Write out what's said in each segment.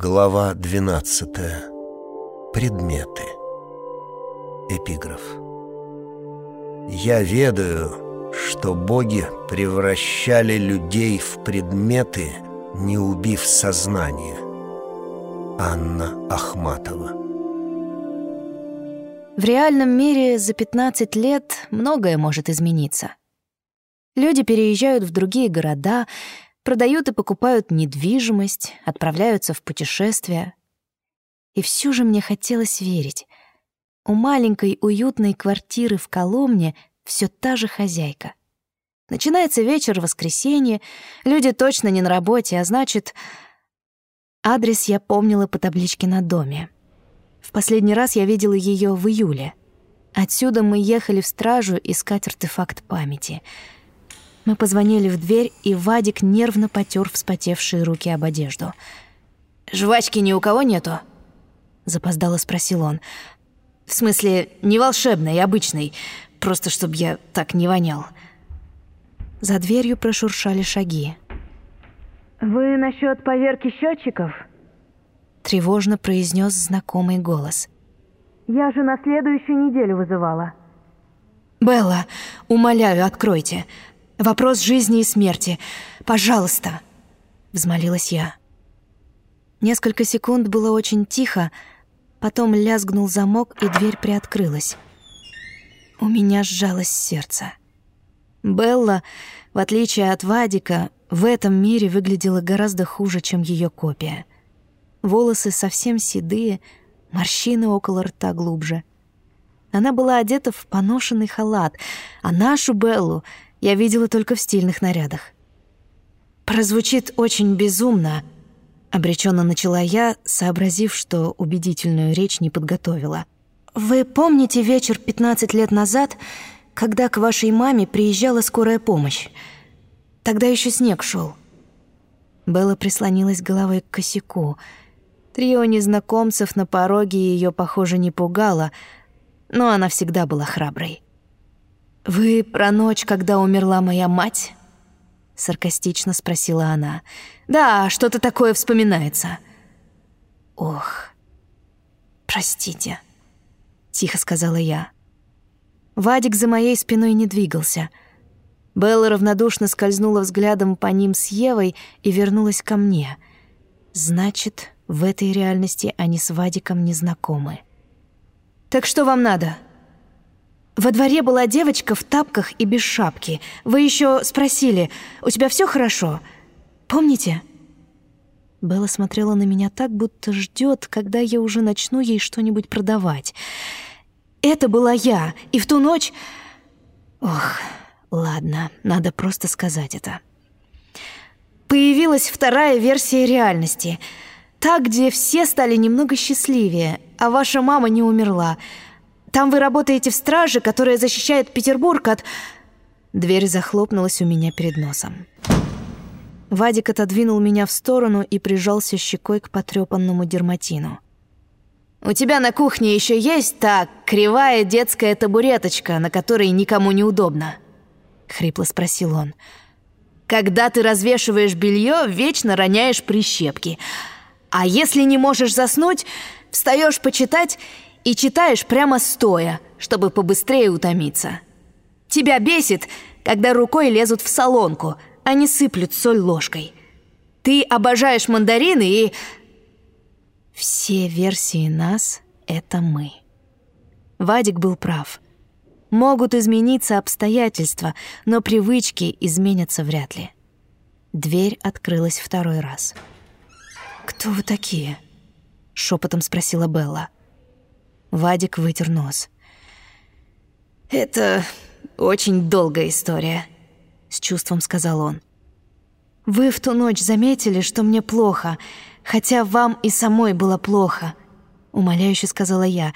Глава 12. Предметы. Эпиграф. Я ведаю, что боги превращали людей в предметы, не убив сознание. Анна Ахматова. В реальном мире за 15 лет многое может измениться. Люди переезжают в другие города, продают и покупают недвижимость, отправляются в путешествия. И все же мне хотелось верить. У маленькой уютной квартиры в Коломне все та же хозяйка. Начинается вечер воскресенье, люди точно не на работе, а значит... Адрес я помнила по табличке на доме. В последний раз я видела ее в июле. Отсюда мы ехали в стражу искать артефакт памяти — мы позвонили в дверь, и Вадик нервно потер вспотевшие руки об одежду. «Жвачки ни у кого нету?» — запоздало спросил он. «В смысле, не волшебной, обычной, просто чтобы я так не вонял». За дверью прошуршали шаги. «Вы насчет поверки счетчиков? Тревожно произнес знакомый голос. «Я же на следующую неделю вызывала». «Белла, умоляю, откройте. Вопрос жизни и смерти. Пожалуйста!» — взмолилась я. Несколько секунд было очень тихо, потом лязгнул замок, и дверь приоткрылась. У меня сжалось сердце. Белла, в отличие от Вадика, в этом мире выглядела гораздо хуже, чем ее копия. Волосы совсем седые, морщины около рта глубже. Она была одета в поношенный халат, а нашу Беллу — я видела только в стильных нарядах. «Прозвучит очень безумно», — обреченно начала я, сообразив, что убедительную речь не подготовила. «Вы помните вечер 15 лет назад, когда к вашей маме приезжала скорая помощь? Тогда еще снег шел. Белла прислонилась головой к косяку. Трио незнакомцев на пороге ее, похоже, не пугало, но она всегда была храброй. «Вы про ночь, когда умерла моя мать?» — саркастично спросила она. «Да, что-то такое вспоминается». «Ох, простите», — тихо сказала я. Вадик за моей спиной не двигался. Белла равнодушно скользнула взглядом по ним с Евой и вернулась ко мне. Значит, в этой реальности они с Вадиком не знакомы. «Так что вам надо?» Во дворе была девочка в тапках и без шапки. Вы еще спросили, у тебя все хорошо? Помните?» Белла смотрела на меня так, будто ждет, когда я уже начну ей что-нибудь продавать. «Это была я, и в ту ночь...» Ох, ладно, надо просто сказать это. Появилась вторая версия реальности. Та, где все стали немного счастливее, а ваша мама не умерла — там вы работаете в страже, которая защищает Петербург от...» Дверь захлопнулась у меня перед носом. Вадик отодвинул меня в сторону и прижался щекой к потрепанному дерматину. «У тебя на кухне еще есть та кривая детская табуреточка, на которой никому не удобно?» — хрипло спросил он. «Когда ты развешиваешь белье, вечно роняешь прищепки. А если не можешь заснуть, встаешь почитать и читаешь прямо стоя, чтобы побыстрее утомиться. Тебя бесит, когда рукой лезут в солонку, а не сыплют соль ложкой. Ты обожаешь мандарины и... Все версии нас — это мы. Вадик был прав. Могут измениться обстоятельства, но привычки изменятся вряд ли. Дверь открылась второй раз. «Кто вы такие?» — шепотом спросила Белла. Вадик вытер нос. «Это очень долгая история», — с чувством сказал он. «Вы в ту ночь заметили, что мне плохо, хотя вам и самой было плохо», — умоляюще сказала я.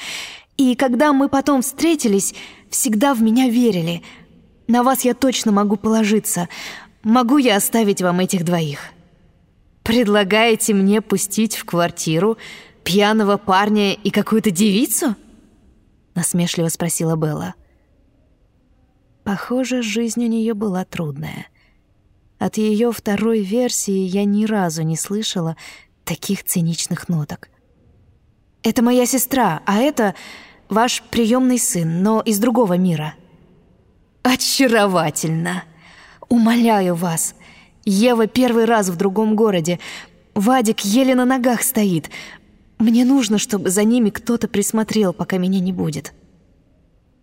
«И когда мы потом встретились, всегда в меня верили. На вас я точно могу положиться. Могу я оставить вам этих двоих?» «Предлагаете мне пустить в квартиру пьяного парня и какую-то девицу?» Насмешливо спросила Белла. Похоже, жизнь у нее была трудная. От ее второй версии я ни разу не слышала, таких циничных ноток. «Это моя сестра, а это ваш приемный сын, но из другого мира». «Очаровательно! Умоляю вас, Ева первый раз в другом городе. Вадик еле на ногах стоит. Мне нужно, чтобы за ними кто-то присмотрел, пока меня не будет».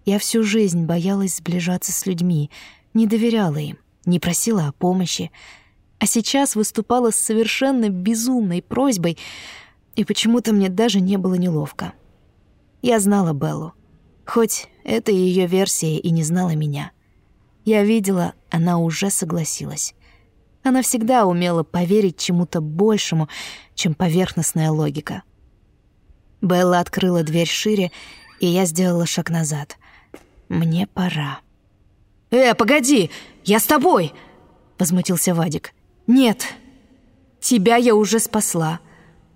Я всю жизнь боялась сближаться с людьми, не доверяла им, не просила о помощи, а сейчас выступала с совершенно безумной просьбой, и почему-то мне даже не было неловко. Я знала Беллу, хоть это ее версия и не знала меня. Я видела, она уже согласилась. Она всегда умела поверить чему-то большему, чем поверхностная логика. Белла открыла дверь шире, и я сделала шаг назад. Мне пора. «Э, погоди! Я с тобой!» — возмутился Вадик. «Нет, тебя я уже спасла.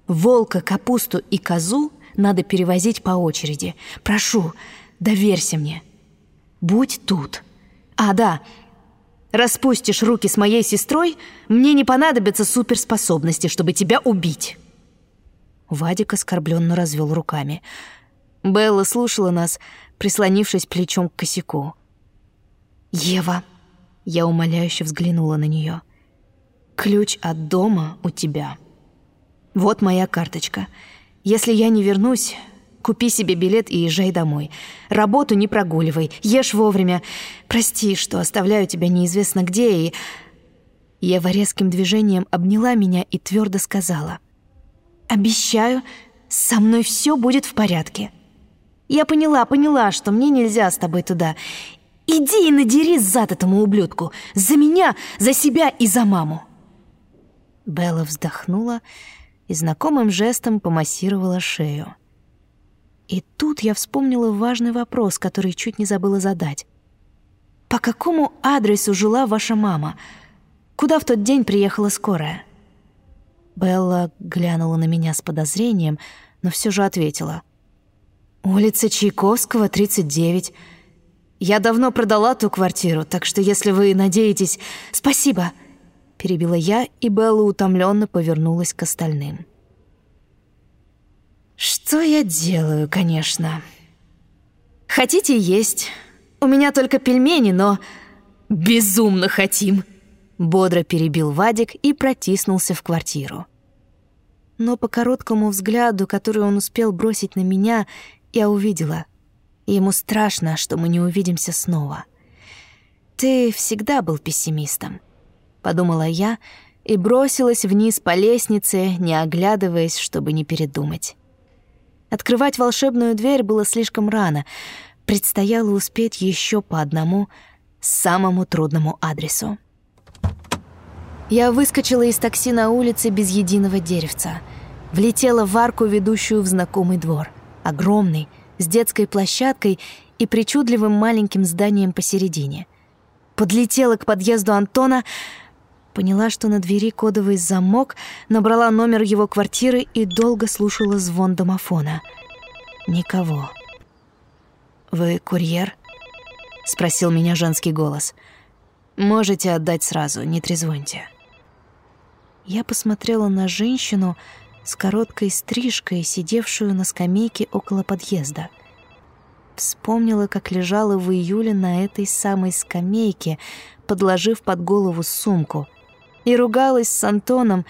Волка, капусту и козу надо перевозить по очереди. Прошу, доверься мне. Будь тут. А, да, распустишь руки с моей сестрой, мне не понадобятся суперспособности, чтобы тебя убить». Вадик оскорбленно развел руками. Белла слушала нас, прислонившись плечом к косяку. «Ева!» — я умоляюще взглянула на нее — Ключ от дома у тебя. Вот моя карточка. Если я не вернусь, купи себе билет и езжай домой. Работу не прогуливай, ешь вовремя. Прости, что оставляю тебя неизвестно где и... Ева резким движением обняла меня и твердо сказала. «Обещаю, со мной все будет в порядке. Я поняла, поняла, что мне нельзя с тобой туда. Иди и надери зад этому ублюдку. За меня, за себя и за маму». Белла вздохнула и знакомым жестом помассировала шею. И тут я вспомнила важный вопрос, который чуть не забыла задать. «По какому адресу жила ваша мама? Куда в тот день приехала скорая?» Белла глянула на меня с подозрением, но все же ответила. «Улица Чайковского, 39. Я давно продала ту квартиру, так что если вы надеетесь...» «Спасибо!» перебила я, и Белла утомленно повернулась к остальным. Что я делаю, конечно. Хотите есть? У меня только пельмени, но безумно хотим. Бодро перебил Вадик и протиснулся в квартиру. Но по короткому взгляду, который он успел бросить на меня, я увидела. Ему страшно, что мы не увидимся снова. Ты всегда был пессимистом подумала я и бросилась вниз по лестнице, не оглядываясь, чтобы не передумать. Открывать волшебную дверь было слишком рано. Предстояло успеть еще по одному самому трудному адресу. Я выскочила из такси на улице без единого деревца. Влетела в арку, ведущую в знакомый двор. Огромный, с детской площадкой и причудливым маленьким зданием посередине. Подлетела к подъезду Антона, Поняла, что на двери кодовый замок, набрала номер его квартиры и долго слушала звон домофона. Никого. «Вы курьер?» — спросил меня женский голос. «Можете отдать сразу, не трезвоньте». Я посмотрела на женщину с короткой стрижкой, сидевшую на скамейке около подъезда. Вспомнила, как лежала в июле на этой самой скамейке, подложив под голову сумку — и ругалась с Антоном,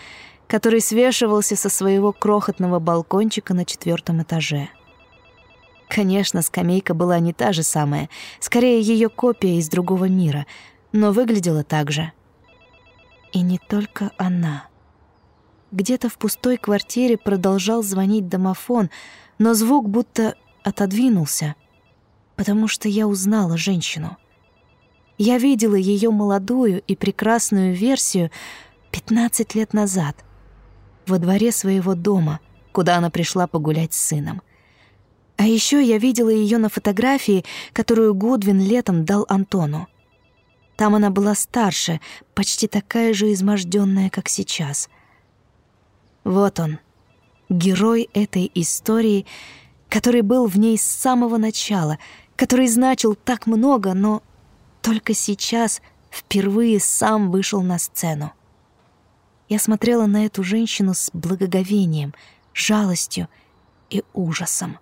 который свешивался со своего крохотного балкончика на четвертом этаже. Конечно, скамейка была не та же самая, скорее ее копия из другого мира, но выглядела так же. И не только она. Где-то в пустой квартире продолжал звонить домофон, но звук будто отодвинулся, потому что я узнала женщину. Я видела ее молодую и прекрасную версию 15 лет назад во дворе своего дома, куда она пришла погулять с сыном. А еще я видела ее на фотографии, которую Гудвин летом дал Антону. Там она была старше, почти такая же изможденная, как сейчас. Вот он, герой этой истории, который был в ней с самого начала, который значил так много, но только сейчас впервые сам вышел на сцену. Я смотрела на эту женщину с благоговением, жалостью и ужасом.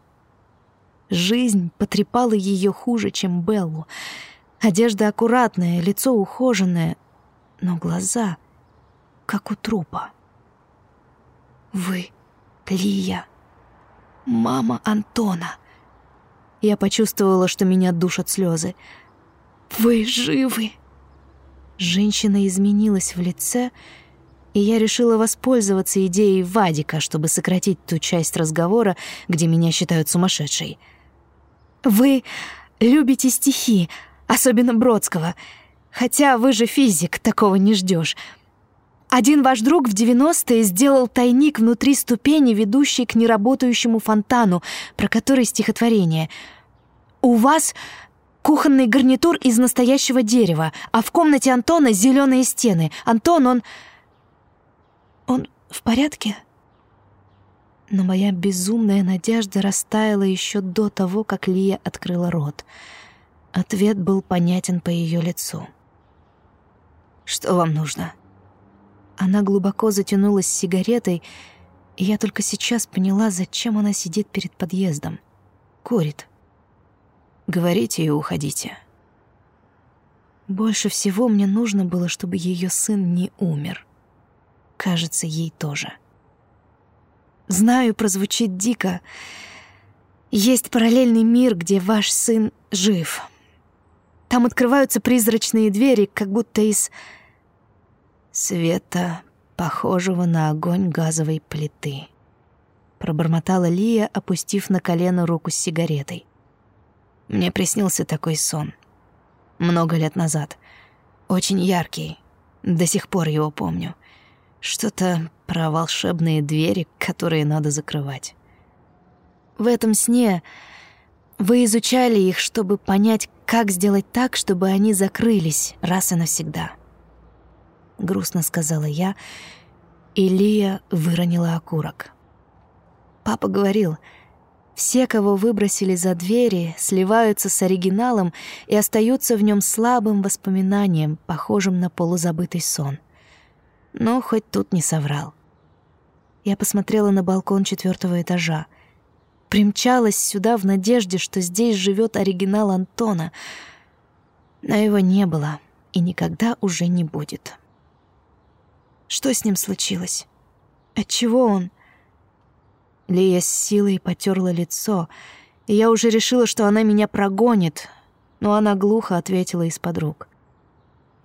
Жизнь потрепала ее хуже, чем Беллу. Одежда аккуратная, лицо ухоженное, но глаза как у трупа. «Вы, Лия, мама Антона!» Я почувствовала, что меня душат слезы. «Вы живы!» Женщина изменилась в лице, и я решила воспользоваться идеей Вадика, чтобы сократить ту часть разговора, где меня считают сумасшедшей. «Вы любите стихи, особенно Бродского, хотя вы же физик, такого не ждешь. Один ваш друг в 90-е сделал тайник внутри ступени, ведущей к неработающему фонтану, про который стихотворение. У вас кухонный гарнитур из настоящего дерева, а в комнате Антона зеленые стены. Антон, он... Он в порядке? Но моя безумная надежда растаяла еще до того, как Лия открыла рот. Ответ был понятен по ее лицу. «Что вам нужно?» Она глубоко затянулась сигаретой, и я только сейчас поняла, зачем она сидит перед подъездом. Курит. «Говорите и уходите». Больше всего мне нужно было, чтобы ее сын не умер. Кажется, ей тоже. Знаю, прозвучит дико. Есть параллельный мир, где ваш сын жив. Там открываются призрачные двери, как будто из света, похожего на огонь газовой плиты. Пробормотала Лия, опустив на колено руку с сигаретой. Мне приснился такой сон. Много лет назад. Очень яркий. До сих пор его помню. Что-то про волшебные двери, которые надо закрывать. В этом сне вы изучали их, чтобы понять, как сделать так, чтобы они закрылись раз и навсегда грустно сказала я, и Лия выронила окурок. Папа говорил, все, кого выбросили за двери, сливаются с оригиналом и остаются в нем слабым воспоминанием, похожим на полузабытый сон. Но хоть тут не соврал. Я посмотрела на балкон четвертого этажа. Примчалась сюда в надежде, что здесь живет оригинал Антона. Но его не было и никогда уже не будет. Что с ним случилось? Отчего он? Лия с силой потерла лицо, и я уже решила, что она меня прогонит, но она глухо ответила из-под рук.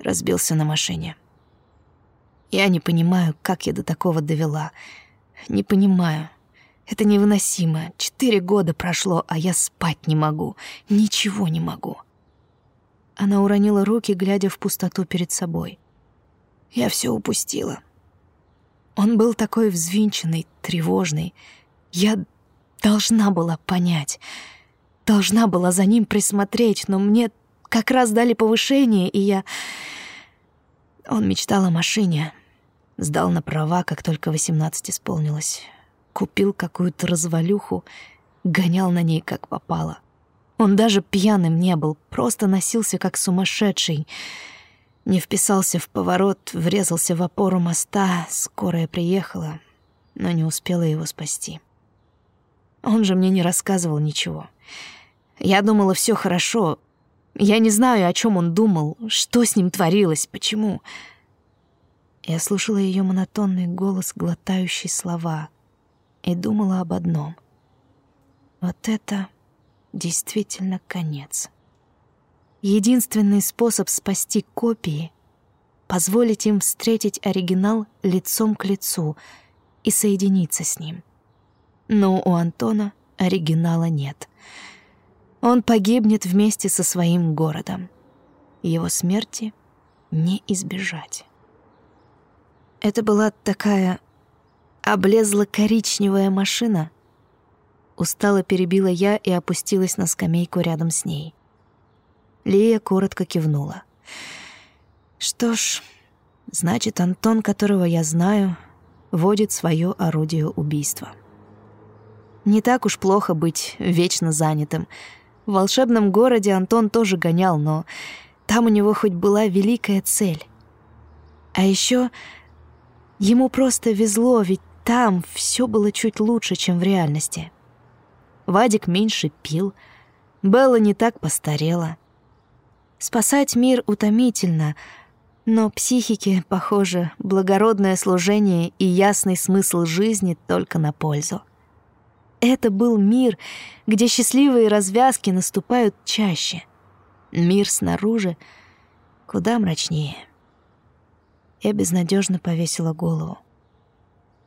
Разбился на машине. Я не понимаю, как я до такого довела. Не понимаю. Это невыносимо. Четыре года прошло, а я спать не могу. Ничего не могу. Она уронила руки, глядя в пустоту перед собой. Я все упустила. Он был такой взвинченный, тревожный. Я должна была понять. Должна была за ним присмотреть, но мне как раз дали повышение, и я... Он мечтал о машине. Сдал на права, как только 18 исполнилось. Купил какую-то развалюху, гонял на ней как попало. Он даже пьяным не был, просто носился как сумасшедший — не вписался в поворот, врезался в опору моста, скорая приехала, но не успела его спасти. Он же мне не рассказывал ничего. Я думала, все хорошо. Я не знаю, о чем он думал, что с ним творилось, почему. Я слушала ее монотонный голос, глотающий слова, и думала об одном. Вот это действительно конец. Единственный способ спасти копии — позволить им встретить оригинал лицом к лицу и соединиться с ним. Но у Антона оригинала нет. Он погибнет вместе со своим городом. Его смерти не избежать. Это была такая облезла-коричневая машина. Устало перебила я и опустилась на скамейку рядом с ней. Лия коротко кивнула. Что ж, значит, Антон, которого я знаю, водит свое орудие убийства. Не так уж плохо быть вечно занятым. В волшебном городе Антон тоже гонял, но там у него хоть была великая цель. А еще Ему просто везло, ведь там все было чуть лучше, чем в реальности. Вадик меньше пил, Белла не так постарела. Спасать мир утомительно, но психике, похоже, благородное служение и ясный смысл жизни только на пользу. Это был мир, где счастливые развязки наступают чаще. Мир снаружи куда мрачнее. Я безнадежно повесила голову.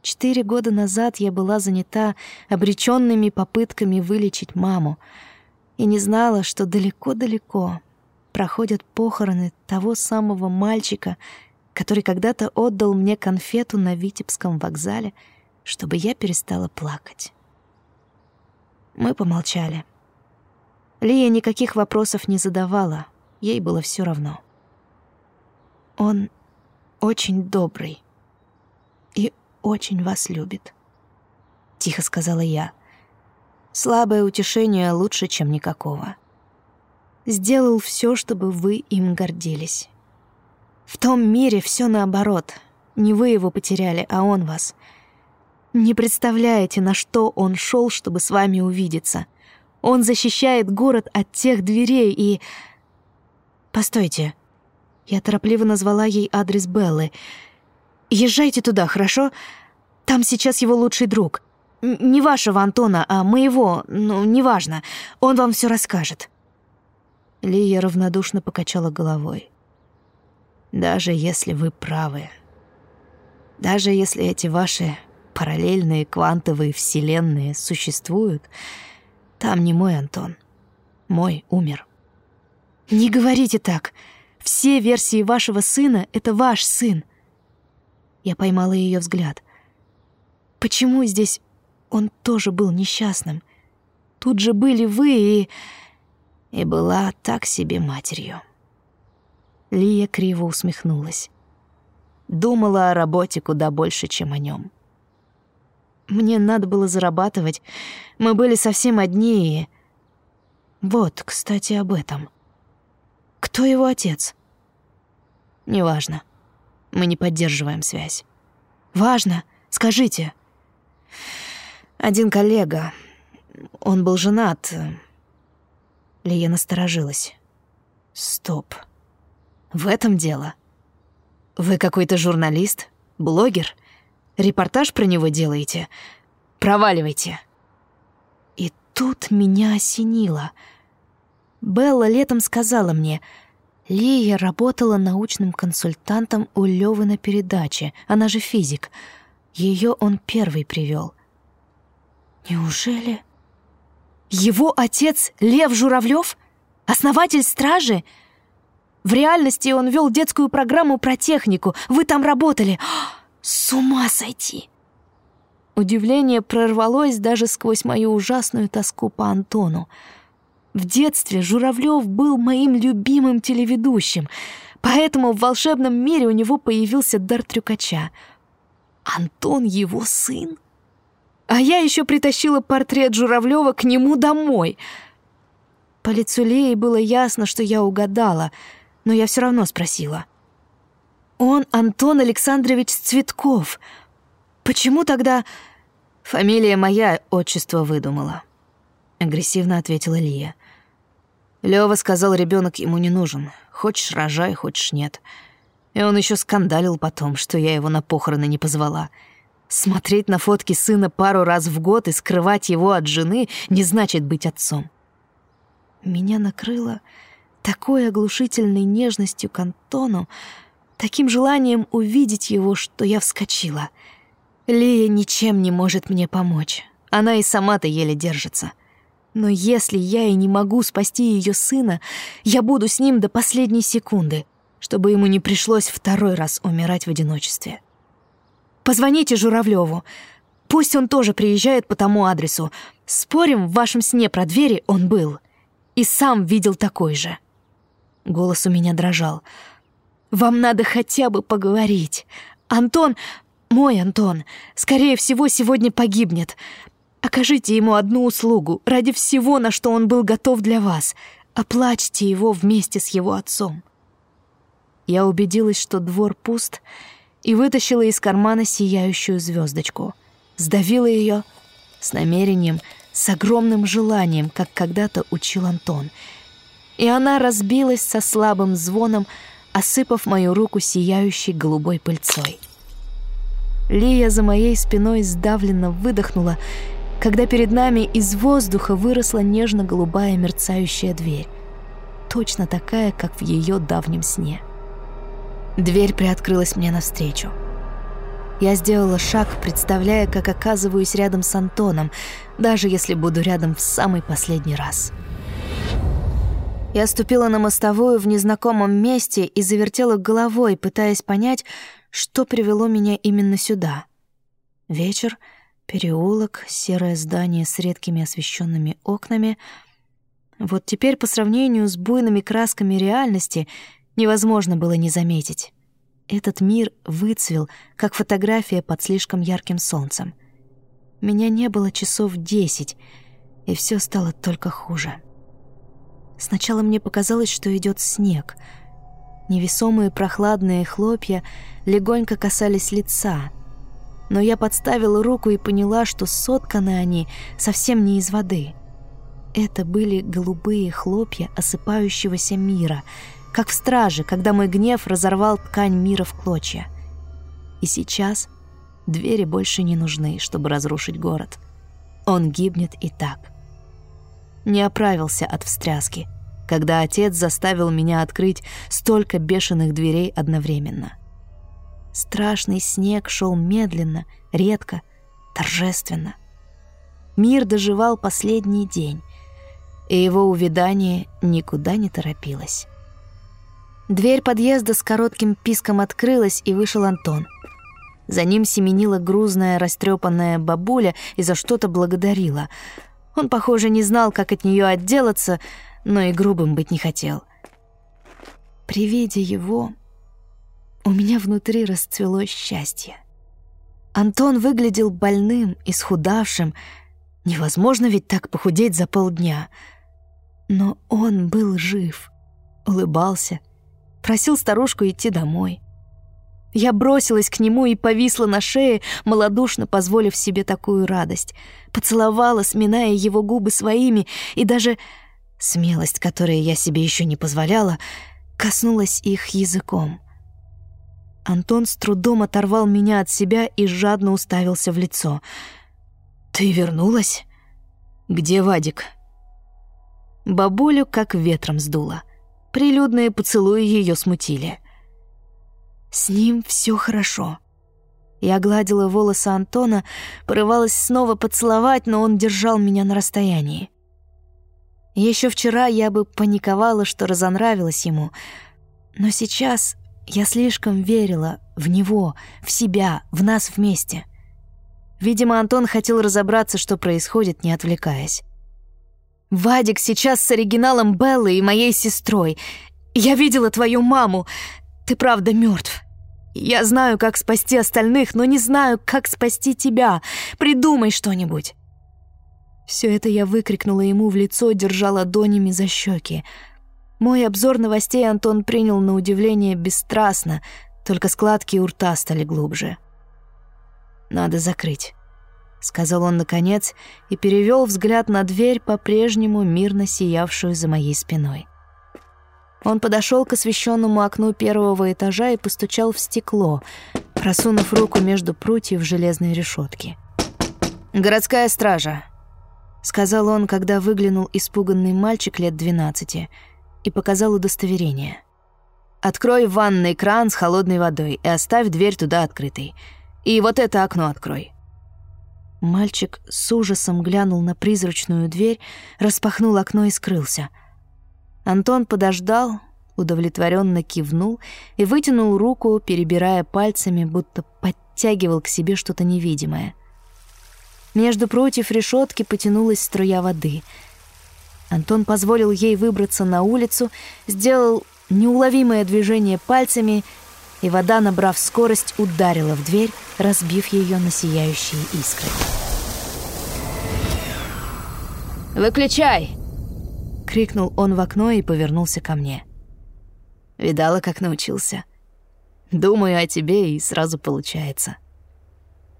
Четыре года назад я была занята обреченными попытками вылечить маму и не знала, что далеко-далеко проходят похороны того самого мальчика, который когда-то отдал мне конфету на Витебском вокзале, чтобы я перестала плакать. Мы помолчали. Лия никаких вопросов не задавала, ей было все равно. Он очень добрый очень вас любит», — тихо сказала я. «Слабое утешение лучше, чем никакого. Сделал все, чтобы вы им гордились. В том мире все наоборот. Не вы его потеряли, а он вас. Не представляете, на что он шел, чтобы с вами увидеться. Он защищает город от тех дверей и... Постойте. Я торопливо назвала ей адрес Беллы — Езжайте туда, хорошо? Там сейчас его лучший друг. Не вашего Антона, а моего, ну, неважно. Он вам все расскажет». Лия равнодушно покачала головой. «Даже если вы правы, даже если эти ваши параллельные квантовые вселенные существуют, там не мой Антон. Мой умер». «Не говорите так. Все версии вашего сына — это ваш сын. Я поймала ее взгляд. Почему здесь он тоже был несчастным? Тут же были вы и... И была так себе матерью. Лия криво усмехнулась. Думала о работе куда больше, чем о нем. Мне надо было зарабатывать. Мы были совсем одни и... Вот, кстати, об этом. Кто его отец? Неважно. Мы не поддерживаем связь. Важно, скажите. Один коллега. Он был женат. Лия насторожилась. Стоп. В этом дело. Вы какой-то журналист? Блогер? Репортаж про него делаете? Проваливайте. И тут меня осенило. Белла летом сказала мне — Лия работала научным консультантом у Лёвы на передаче, она же физик. Ее он первый привел. Неужели? Его отец Лев Журавлев? Основатель стражи? В реальности он вел детскую программу про технику. Вы там работали. С ума сойти! Удивление прорвалось даже сквозь мою ужасную тоску по Антону. В детстве Журавлев был моим любимым телеведущим, поэтому в волшебном мире у него появился дар трюкача. Антон его сын? А я еще притащила портрет Журавлева к нему домой. По лицу Леи было ясно, что я угадала, но я все равно спросила. «Он Антон Александрович Цветков. Почему тогда...» «Фамилия моя, отчество выдумала», — агрессивно ответила Лия. Лёва сказал, ребенок ему не нужен. Хочешь — рожай, хочешь — нет. И он еще скандалил потом, что я его на похороны не позвала. Смотреть на фотки сына пару раз в год и скрывать его от жены не значит быть отцом. Меня накрыло такой оглушительной нежностью к Антону, таким желанием увидеть его, что я вскочила. Лия ничем не может мне помочь. Она и сама-то еле держится. Но если я и не могу спасти ее сына, я буду с ним до последней секунды, чтобы ему не пришлось второй раз умирать в одиночестве. Позвоните Журавлеву. Пусть он тоже приезжает по тому адресу. Спорим, в вашем сне про двери он был. И сам видел такой же. Голос у меня дрожал. Вам надо хотя бы поговорить. Антон, мой Антон, скорее всего, сегодня погибнет. Окажите ему одну услугу ради всего, на что он был готов для вас. Оплачьте его вместе с его отцом. Я убедилась, что двор пуст, и вытащила из кармана сияющую звездочку. Сдавила ее с намерением, с огромным желанием, как когда-то учил Антон. И она разбилась со слабым звоном, осыпав мою руку сияющей голубой пыльцой. Лия за моей спиной сдавленно выдохнула, когда перед нами из воздуха выросла нежно-голубая мерцающая дверь. Точно такая, как в ее давнем сне. Дверь приоткрылась мне навстречу. Я сделала шаг, представляя, как оказываюсь рядом с Антоном, даже если буду рядом в самый последний раз. Я ступила на мостовую в незнакомом месте и завертела головой, пытаясь понять, что привело меня именно сюда. Вечер, переулок, серое здание с редкими освещенными окнами. Вот теперь по сравнению с буйными красками реальности невозможно было не заметить. Этот мир выцвел, как фотография под слишком ярким солнцем. Меня не было часов десять, и все стало только хуже. Сначала мне показалось, что идет снег — Невесомые прохладные хлопья легонько касались лица. Но я подставила руку и поняла, что сотканы они совсем не из воды. Это были голубые хлопья осыпающегося мира, как в страже, когда мой гнев разорвал ткань мира в клочья. И сейчас двери больше не нужны, чтобы разрушить город. Он гибнет и так. Не оправился от встряски — когда отец заставил меня открыть столько бешеных дверей одновременно. Страшный снег шел медленно, редко, торжественно. Мир доживал последний день, и его увядание никуда не торопилось. Дверь подъезда с коротким писком открылась, и вышел Антон. За ним семенила грузная, растрепанная бабуля и за что-то благодарила. Он, похоже, не знал, как от нее отделаться, но и грубым быть не хотел. При виде его у меня внутри расцвело счастье. Антон выглядел больным, исхудавшим. Невозможно ведь так похудеть за полдня. Но он был жив, улыбался, просил старушку идти домой. Я бросилась к нему и повисла на шее, малодушно позволив себе такую радость. Поцеловала, сминая его губы своими, и даже Смелость, которой я себе еще не позволяла, коснулась их языком. Антон с трудом оторвал меня от себя и жадно уставился в лицо. «Ты вернулась? Где Вадик?» Бабулю как ветром сдуло. Прилюдные поцелуи ее смутили. «С ним все хорошо». Я гладила волосы Антона, порывалась снова поцеловать, но он держал меня на расстоянии. Еще вчера я бы паниковала, что разонравилась ему, но сейчас я слишком верила в него, в себя, в нас вместе. Видимо, Антон хотел разобраться, что происходит, не отвлекаясь. «Вадик сейчас с оригиналом Беллы и моей сестрой. Я видела твою маму. Ты правда мертв. Я знаю, как спасти остальных, но не знаю, как спасти тебя. Придумай что-нибудь». Все это я выкрикнула ему в лицо, держа ладонями за щеки. Мой обзор новостей Антон принял на удивление бесстрастно, только складки у рта стали глубже. «Надо закрыть», — сказал он наконец и перевел взгляд на дверь, по-прежнему мирно сиявшую за моей спиной. Он подошел к освещенному окну первого этажа и постучал в стекло, просунув руку между прутьев железной решетки. «Городская стража», — сказал он, когда выглянул испуганный мальчик лет двенадцати и показал удостоверение. «Открой ванный кран с холодной водой и оставь дверь туда открытой. И вот это окно открой». Мальчик с ужасом глянул на призрачную дверь, распахнул окно и скрылся. Антон подождал, удовлетворенно кивнул и вытянул руку, перебирая пальцами, будто подтягивал к себе что-то невидимое. Между против решетки потянулась струя воды. Антон позволил ей выбраться на улицу, сделал неуловимое движение пальцами, и вода, набрав скорость, ударила в дверь, разбив ее на сияющие искры. «Выключай!» — крикнул он в окно и повернулся ко мне. Видала, как научился. Думаю о тебе, и сразу получается.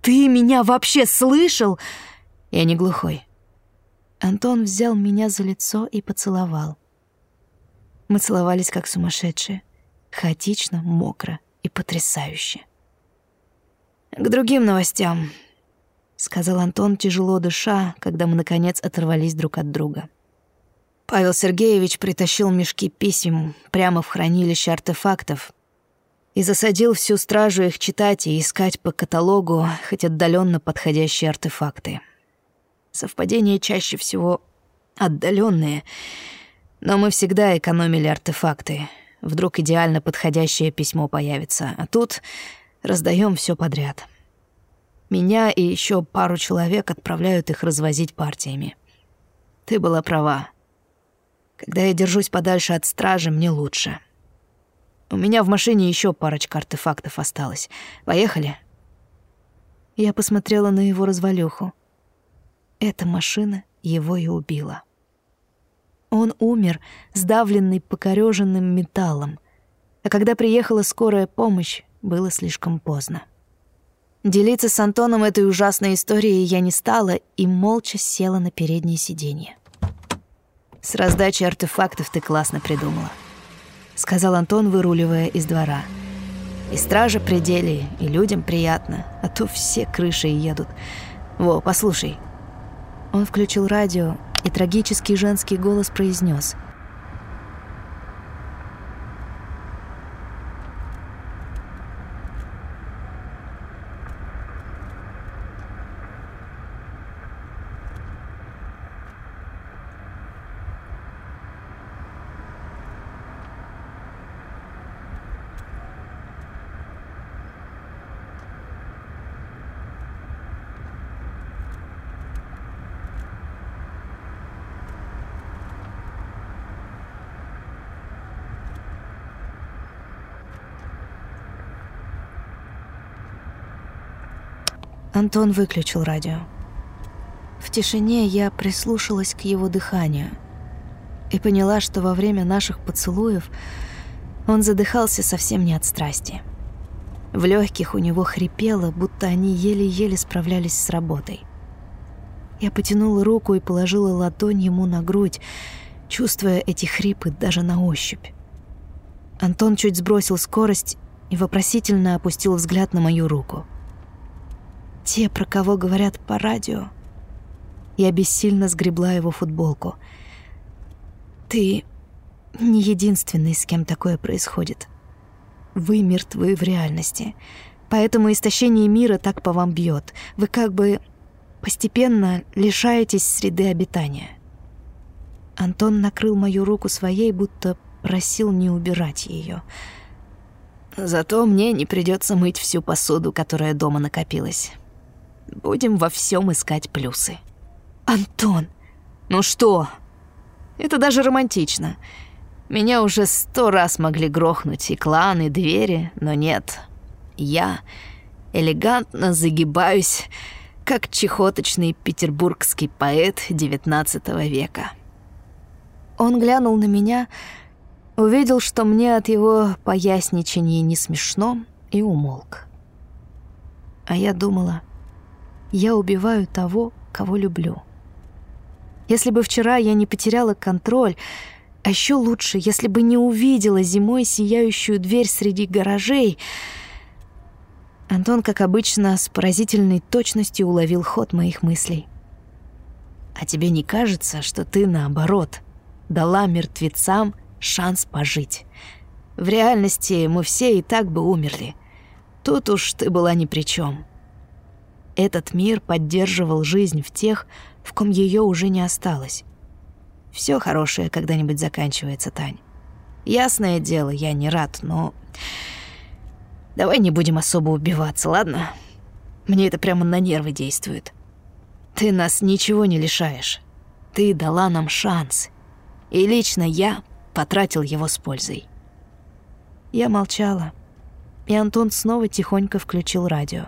«Ты меня вообще слышал?» Я не глухой. Антон взял меня за лицо и поцеловал. Мы целовались как сумасшедшие, хаотично, мокро и потрясающе. «К другим новостям», — сказал Антон, тяжело дыша, когда мы, наконец, оторвались друг от друга. Павел Сергеевич притащил мешки писем прямо в хранилище артефактов и засадил всю стражу их читать и искать по каталогу хоть отдаленно подходящие артефакты. Совпадения чаще всего отдаленные, но мы всегда экономили артефакты. Вдруг идеально подходящее письмо появится, а тут раздаем все подряд. Меня и еще пару человек отправляют их развозить партиями. Ты была права. Когда я держусь подальше от стражи, мне лучше. У меня в машине еще парочка артефактов осталось. Поехали. Я посмотрела на его развалюху. Эта машина его и убила. Он умер, сдавленный покорёженным металлом. А когда приехала скорая помощь, было слишком поздно. Делиться с Антоном этой ужасной историей я не стала и молча села на переднее сиденье. «С раздачей артефактов ты классно придумала», — сказал Антон, выруливая из двора. «И стража пределе, и людям приятно, а то все крыши едут. Во, послушай, он включил радио, и трагический женский голос произнес: Антон выключил радио. В тишине я прислушалась к его дыханию и поняла, что во время наших поцелуев он задыхался совсем не от страсти. В легких у него хрипело, будто они еле-еле справлялись с работой. Я потянула руку и положила ладонь ему на грудь, чувствуя эти хрипы даже на ощупь. Антон чуть сбросил скорость и вопросительно опустил взгляд на мою руку — те, про кого говорят по радио. Я бессильно сгребла его футболку. Ты не единственный, с кем такое происходит. Вы мертвы в реальности. Поэтому истощение мира так по вам бьет. Вы как бы постепенно лишаетесь среды обитания. Антон накрыл мою руку своей, будто просил не убирать ее. Зато мне не придется мыть всю посуду, которая дома накопилась. Будем во всем искать плюсы. Антон! Ну что? Это даже романтично. Меня уже сто раз могли грохнуть и кланы, и двери, но нет. Я элегантно загибаюсь, как чехоточный петербургский поэт XIX века. Он глянул на меня, увидел, что мне от его поясничания не смешно, и умолк. А я думала, я убиваю того, кого люблю. Если бы вчера я не потеряла контроль, а еще лучше, если бы не увидела зимой сияющую дверь среди гаражей. Антон, как обычно, с поразительной точностью уловил ход моих мыслей. А тебе не кажется, что ты, наоборот, дала мертвецам шанс пожить? В реальности мы все и так бы умерли. Тут уж ты была ни при чем. Этот мир поддерживал жизнь в тех, в ком ее уже не осталось. Все хорошее когда-нибудь заканчивается, Тань. Ясное дело, я не рад, но... Давай не будем особо убиваться, ладно? Мне это прямо на нервы действует. Ты нас ничего не лишаешь. Ты дала нам шанс. И лично я потратил его с пользой. Я молчала, и Антон снова тихонько включил радио.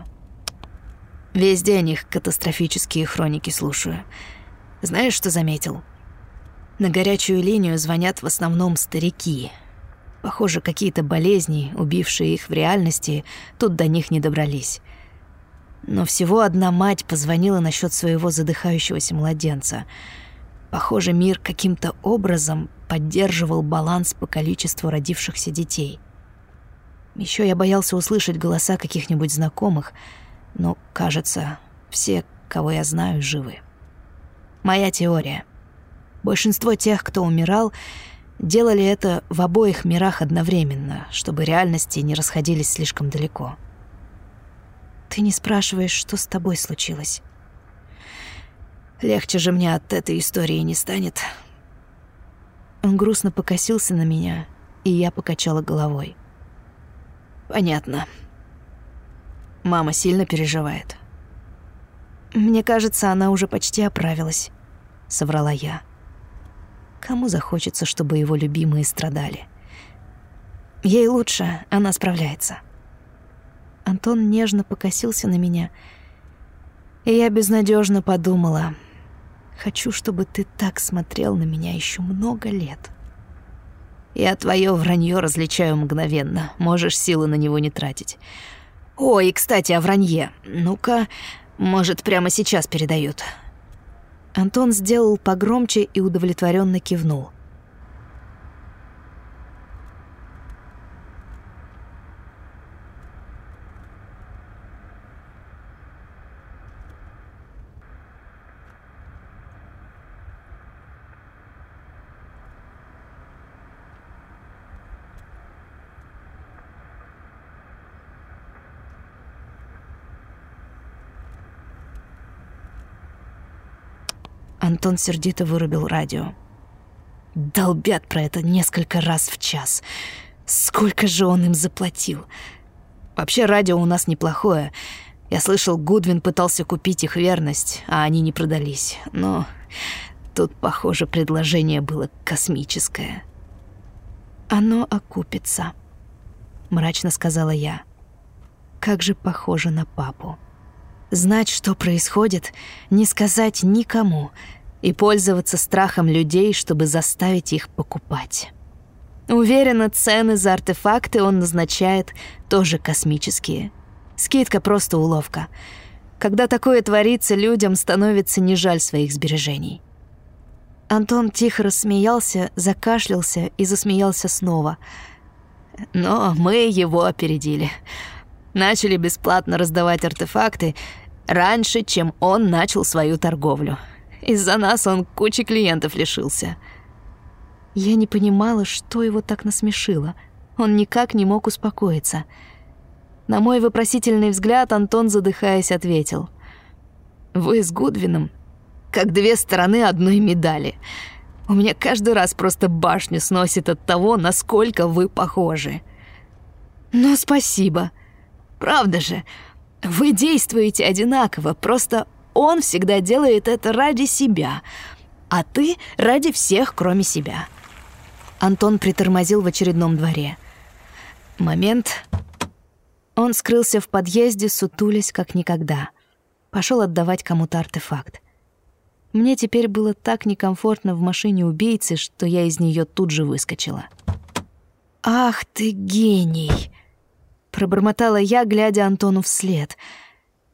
Весь день их катастрофические хроники слушаю. Знаешь, что заметил? На горячую линию звонят в основном старики. Похоже, какие-то болезни, убившие их в реальности, тут до них не добрались. Но всего одна мать позвонила насчет своего задыхающегося младенца. Похоже, мир каким-то образом поддерживал баланс по количеству родившихся детей. Еще я боялся услышать голоса каких-нибудь знакомых, но, кажется, все, кого я знаю, живы. Моя теория. Большинство тех, кто умирал, делали это в обоих мирах одновременно, чтобы реальности не расходились слишком далеко. Ты не спрашиваешь, что с тобой случилось. Легче же мне от этой истории не станет. Он грустно покосился на меня, и я покачала головой. Понятно. Мама сильно переживает. Мне кажется, она уже почти оправилась, соврала я. Кому захочется, чтобы его любимые страдали? Ей лучше, она справляется. Антон нежно покосился на меня, и я безнадежно подумала, хочу, чтобы ты так смотрел на меня еще много лет. Я твое вранье различаю мгновенно, можешь силы на него не тратить. Ой, кстати, о вранье. Ну-ка, может, прямо сейчас передают. Антон сделал погромче и удовлетворенно кивнул. Антон сердито вырубил радио. Долбят про это несколько раз в час. Сколько же он им заплатил? Вообще радио у нас неплохое. Я слышал, Гудвин пытался купить их верность, а они не продались. Но тут, похоже, предложение было космическое. «Оно окупится», — мрачно сказала я. «Как же похоже на папу. Знать, что происходит, не сказать никому — и пользоваться страхом людей, чтобы заставить их покупать. Уверена, цены за артефакты он назначает тоже космические. Скидка просто уловка. Когда такое творится, людям становится не жаль своих сбережений. Антон тихо рассмеялся, закашлялся и засмеялся снова. Но мы его опередили. Начали бесплатно раздавать артефакты раньше, чем он начал свою торговлю. Из-за нас он кучи клиентов лишился. Я не понимала, что его так насмешило. Он никак не мог успокоиться. На мой вопросительный взгляд Антон, задыхаясь, ответил. «Вы с Гудвином как две стороны одной медали. У меня каждый раз просто башню сносит от того, насколько вы похожи». «Ну, спасибо. Правда же, вы действуете одинаково, просто он всегда делает это ради себя, а ты ради всех, кроме себя. Антон притормозил в очередном дворе. Момент. Он скрылся в подъезде, сутулясь как никогда. Пошел отдавать кому-то артефакт. Мне теперь было так некомфортно в машине убийцы, что я из нее тут же выскочила. «Ах ты гений!» Пробормотала я, глядя Антону вслед —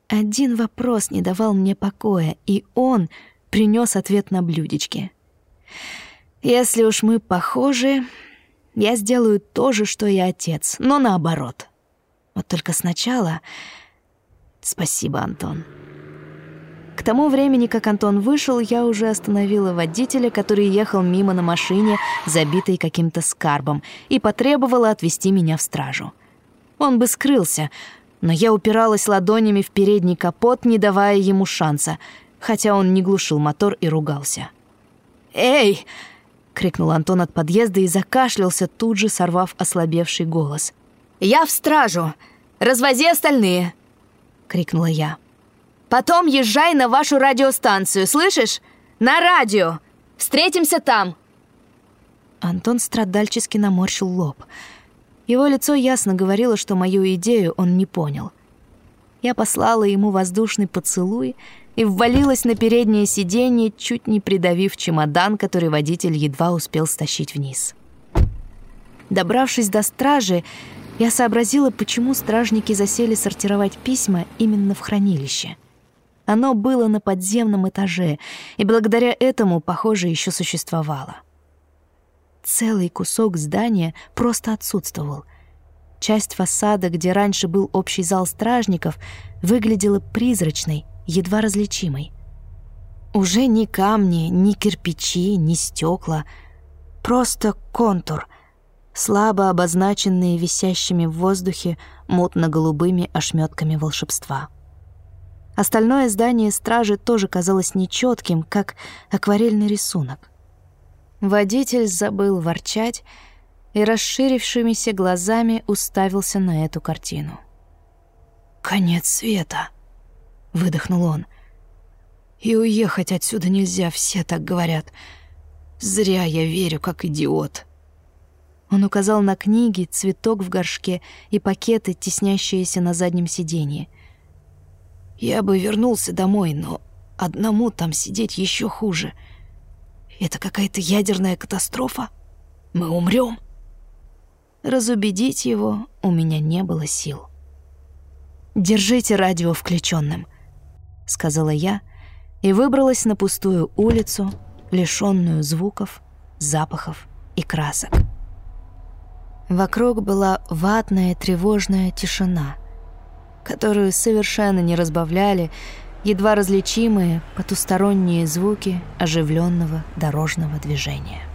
один вопрос не давал мне покоя, и он принес ответ на блюдечке. «Если уж мы похожи, я сделаю то же, что и отец, но наоборот. Вот только сначала... Спасибо, Антон». К тому времени, как Антон вышел, я уже остановила водителя, который ехал мимо на машине, забитой каким-то скарбом, и потребовала отвезти меня в стражу. Он бы скрылся, но я упиралась ладонями в передний капот, не давая ему шанса, хотя он не глушил мотор и ругался. «Эй!» — крикнул Антон от подъезда и закашлялся, тут же сорвав ослабевший голос. «Я в стражу! Развози остальные!» — крикнула я. «Потом езжай на вашу радиостанцию, слышишь? На радио! Встретимся там!» Антон страдальчески наморщил лоб — его лицо ясно говорило, что мою идею он не понял. Я послала ему воздушный поцелуй и ввалилась на переднее сиденье, чуть не придавив чемодан, который водитель едва успел стащить вниз. Добравшись до стражи, я сообразила, почему стражники засели сортировать письма именно в хранилище. Оно было на подземном этаже, и благодаря этому, похоже, еще существовало. Целый кусок здания просто отсутствовал. Часть фасада, где раньше был общий зал стражников, выглядела призрачной, едва различимой. Уже ни камни, ни кирпичи, ни стекла, просто контур — слабо обозначенные висящими в воздухе мутно-голубыми ошметками волшебства. Остальное здание стражи тоже казалось нечетким, как акварельный рисунок. Водитель забыл ворчать и расширившимися глазами уставился на эту картину. «Конец света!» — выдохнул он. «И уехать отсюда нельзя, все так говорят. Зря я верю, как идиот». Он указал на книги, цветок в горшке и пакеты, теснящиеся на заднем сиденье. «Я бы вернулся домой, но одному там сидеть еще хуже. Это какая-то ядерная катастрофа? Мы умрем?» Разубедить его у меня не было сил. «Держите радио включенным», — сказала я и выбралась на пустую улицу, лишенную звуков, запахов и красок. Вокруг была ватная тревожная тишина, которую совершенно не разбавляли едва различимые потусторонние звуки оживленного дорожного движения.